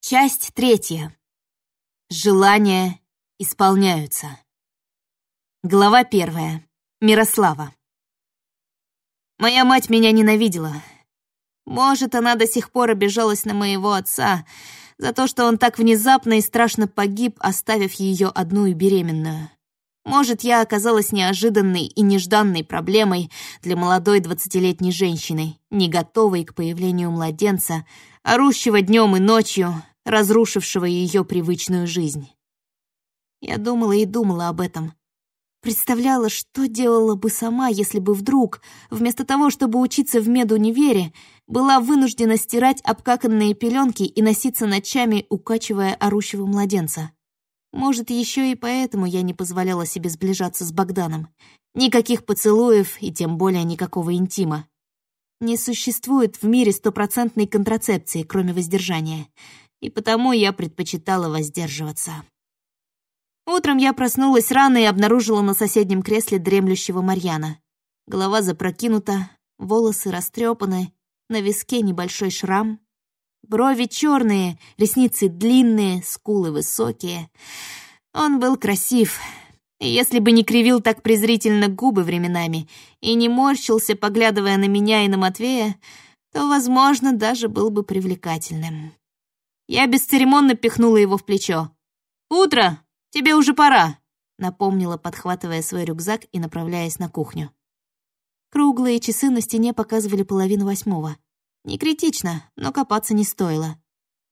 Часть третья. Желания исполняются. Глава первая. Мирослава. Моя мать меня ненавидела. Может, она до сих пор обижалась на моего отца за то, что он так внезапно и страшно погиб, оставив ее одну и беременную. Может, я оказалась неожиданной и нежданной проблемой для молодой двадцатилетней женщины, не готовой к появлению младенца, орущего днем и ночью, разрушившего ее привычную жизнь. Я думала и думала об этом. Представляла, что делала бы сама, если бы вдруг, вместо того, чтобы учиться в медунивере, была вынуждена стирать обкаканные пеленки и носиться ночами, укачивая орущего младенца. Может, еще и поэтому я не позволяла себе сближаться с Богданом. Никаких поцелуев и тем более никакого интима. Не существует в мире стопроцентной контрацепции, кроме воздержания, и потому я предпочитала воздерживаться. Утром я проснулась рано и обнаружила на соседнем кресле дремлющего Марьяна. Голова запрокинута, волосы растрепаны, на виске небольшой шрам, Брови черные, ресницы длинные, скулы высокие. Он был красив. Если бы не кривил так презрительно губы временами и не морщился, поглядывая на меня и на Матвея, то, возможно, даже был бы привлекательным. Я бесцеремонно пихнула его в плечо. «Утро! Тебе уже пора!» напомнила, подхватывая свой рюкзак и направляясь на кухню. Круглые часы на стене показывали половину восьмого. Не критично, но копаться не стоило.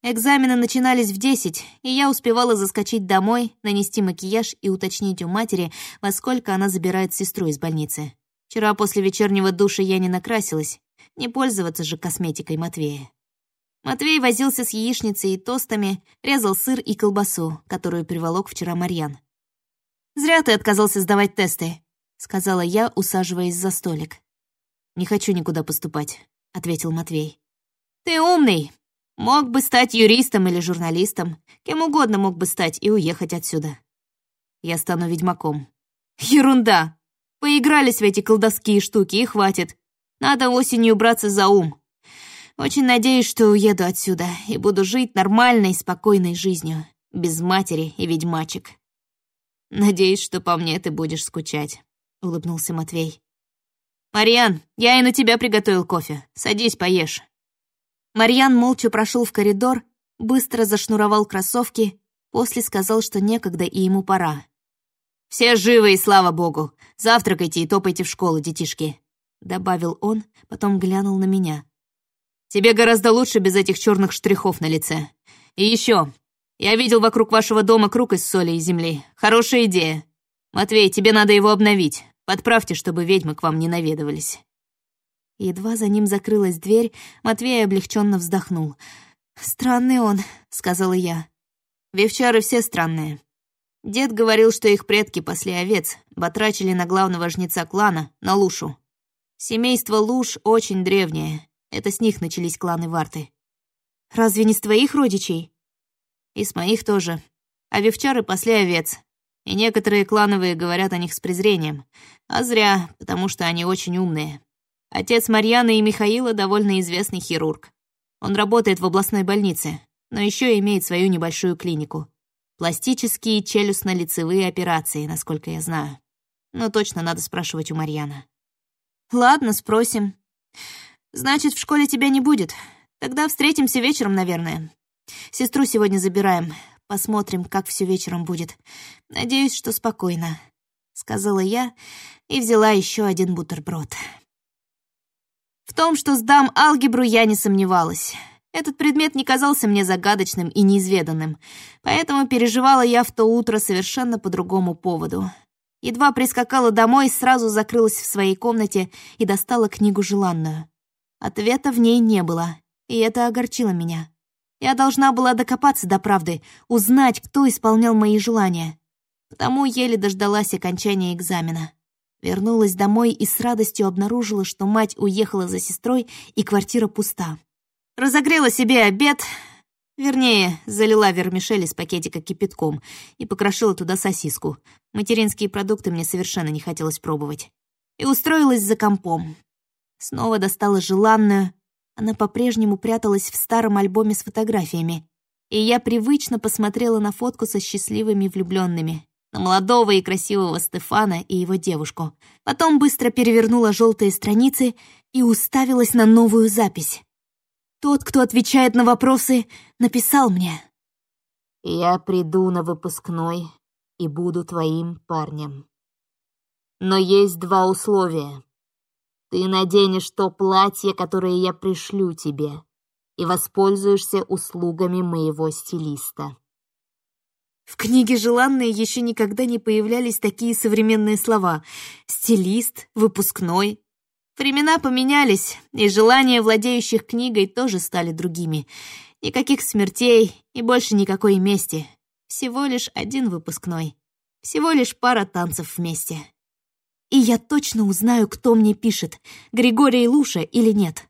Экзамены начинались в десять, и я успевала заскочить домой, нанести макияж и уточнить у матери, во сколько она забирает сестру из больницы. Вчера после вечернего душа я не накрасилась, не пользоваться же косметикой Матвея. Матвей возился с яичницей и тостами, резал сыр и колбасу, которую приволок вчера Марьян. «Зря ты отказался сдавать тесты», — сказала я, усаживаясь за столик. «Не хочу никуда поступать ответил Матвей. «Ты умный. Мог бы стать юристом или журналистом. Кем угодно мог бы стать и уехать отсюда. Я стану ведьмаком». «Ерунда! Поигрались в эти колдовские штуки, и хватит. Надо осенью браться за ум. Очень надеюсь, что уеду отсюда и буду жить нормальной, спокойной жизнью, без матери и ведьмачек». «Надеюсь, что по мне ты будешь скучать», — улыбнулся Матвей. «Марьян, я и на тебя приготовил кофе. Садись, поешь». Марьян молча прошел в коридор, быстро зашнуровал кроссовки, после сказал, что некогда и ему пора. «Все живы, и слава богу! Завтракайте и топайте в школу, детишки!» Добавил он, потом глянул на меня. «Тебе гораздо лучше без этих черных штрихов на лице. И еще, я видел вокруг вашего дома круг из соли и земли. Хорошая идея. Матвей, тебе надо его обновить. Подправьте, чтобы ведьмы к вам не наведывались». Едва за ним закрылась дверь, Матвей облегченно вздохнул. «Странный он», — сказала я. «Вевчары все странные. Дед говорил, что их предки пасли овец, батрачили на главного жнеца клана, на Лушу. Семейство Луш очень древнее. Это с них начались кланы Варты. Разве не с твоих родичей? И с моих тоже. А вевчары пасли овец, и некоторые клановые говорят о них с презрением. А зря, потому что они очень умные. Отец Марьяны и Михаила довольно известный хирург. Он работает в областной больнице, но еще имеет свою небольшую клинику. Пластические челюстно-лицевые операции, насколько я знаю. Но точно надо спрашивать у Марьяна. «Ладно, спросим. Значит, в школе тебя не будет. Тогда встретимся вечером, наверное. Сестру сегодня забираем. Посмотрим, как все вечером будет. Надеюсь, что спокойно», — сказала я и взяла еще один бутерброд. В том, что сдам алгебру, я не сомневалась. Этот предмет не казался мне загадочным и неизведанным, поэтому переживала я в то утро совершенно по другому поводу. Едва прискакала домой, сразу закрылась в своей комнате и достала книгу желанную. Ответа в ней не было, и это огорчило меня. Я должна была докопаться до правды, узнать, кто исполнял мои желания. Потому еле дождалась окончания экзамена. Вернулась домой и с радостью обнаружила, что мать уехала за сестрой, и квартира пуста. Разогрела себе обед, вернее, залила вермишель из пакетика кипятком и покрошила туда сосиску. Материнские продукты мне совершенно не хотелось пробовать. И устроилась за компом. Снова достала желанную, она по-прежнему пряталась в старом альбоме с фотографиями. и я привычно посмотрела на фотку со счастливыми влюбленными, на молодого и красивого Стефана и его девушку. Потом быстро перевернула желтые страницы и уставилась на новую запись. Тот, кто отвечает на вопросы, написал мне. «Я приду на выпускной и буду твоим парнем. Но есть два условия. Ты наденешь то платье, которое я пришлю тебе, и воспользуешься услугами моего стилиста». В книге «Желанные» еще никогда не появлялись такие современные слова. Стилист, выпускной. Времена поменялись, и желания владеющих книгой тоже стали другими. Никаких смертей и больше никакой мести. Всего лишь один выпускной. Всего лишь пара танцев вместе. И я точно узнаю, кто мне пишет, Григорий Луша или нет.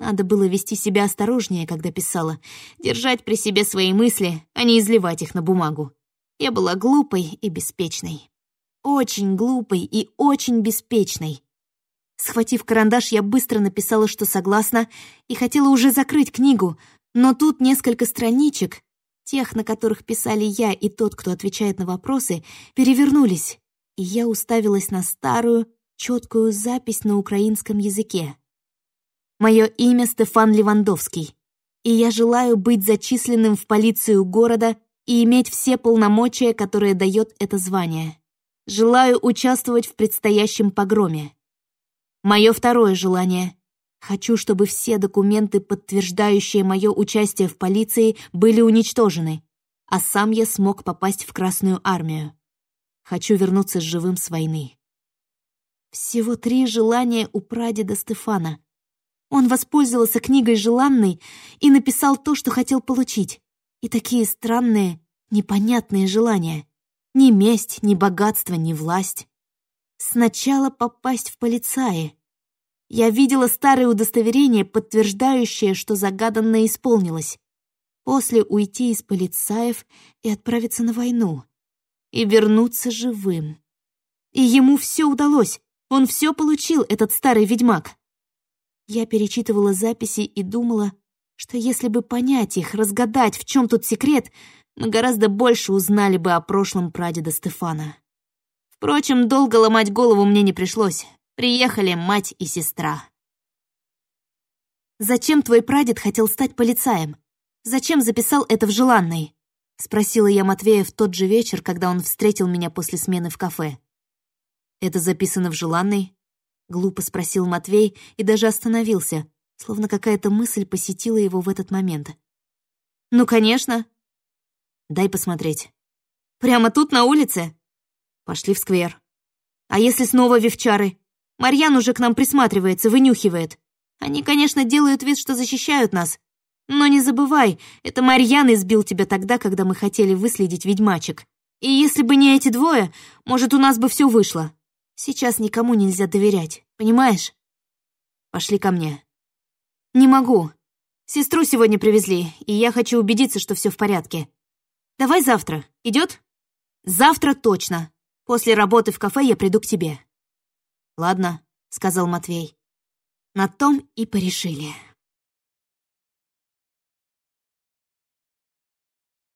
Надо было вести себя осторожнее, когда писала, держать при себе свои мысли, а не изливать их на бумагу. Я была глупой и беспечной. Очень глупой и очень беспечной. Схватив карандаш, я быстро написала, что согласна, и хотела уже закрыть книгу, но тут несколько страничек, тех, на которых писали я и тот, кто отвечает на вопросы, перевернулись, и я уставилась на старую, четкую запись на украинском языке. Мое имя Стефан Левандовский, и я желаю быть зачисленным в полицию города и иметь все полномочия, которые дает это звание. Желаю участвовать в предстоящем погроме. Мое второе желание. Хочу, чтобы все документы, подтверждающие мое участие в полиции, были уничтожены, а сам я смог попасть в Красную армию. Хочу вернуться живым с войны. Всего три желания у прадеда Стефана. Он воспользовался книгой желанной и написал то, что хотел получить. И такие странные, непонятные желания. Ни месть, ни богатство, ни власть. Сначала попасть в полицаи. Я видела старое удостоверение, подтверждающее, что загаданное исполнилось. После уйти из полицаев и отправиться на войну. И вернуться живым. И ему все удалось. Он все получил, этот старый ведьмак. Я перечитывала записи и думала, что если бы понять их, разгадать, в чем тут секрет, мы гораздо больше узнали бы о прошлом прадеда Стефана. Впрочем, долго ломать голову мне не пришлось. Приехали мать и сестра. «Зачем твой прадед хотел стать полицаем? Зачем записал это в желанной?» — спросила я Матвея в тот же вечер, когда он встретил меня после смены в кафе. «Это записано в желанной?» — глупо спросил Матвей и даже остановился, словно какая-то мысль посетила его в этот момент. «Ну, конечно!» «Дай посмотреть». «Прямо тут, на улице?» «Пошли в сквер». «А если снова вивчары? Марьян уже к нам присматривается, вынюхивает. Они, конечно, делают вид, что защищают нас. Но не забывай, это Марьян избил тебя тогда, когда мы хотели выследить ведьмачек. И если бы не эти двое, может, у нас бы все вышло. Сейчас никому нельзя доверять, понимаешь? Пошли ко мне. Не могу. Сестру сегодня привезли, и я хочу убедиться, что все в порядке. Давай завтра. Идет? Завтра точно. После работы в кафе я приду к тебе. Ладно, сказал Матвей. На том и порешили.